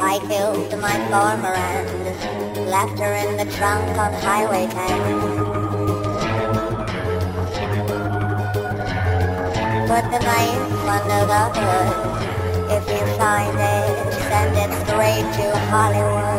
I killed my former and left her in the trunk on Highway 10. Put the knife under the hood. If you find it, send it straight to Hollywood.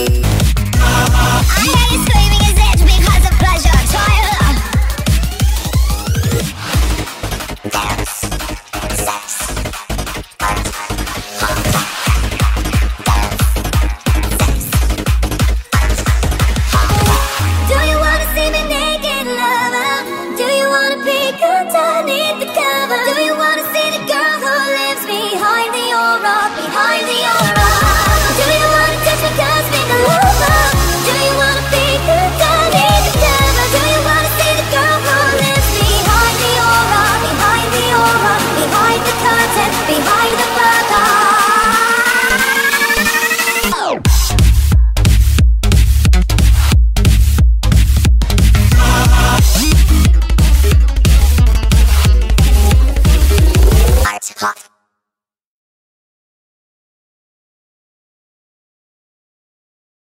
Ah.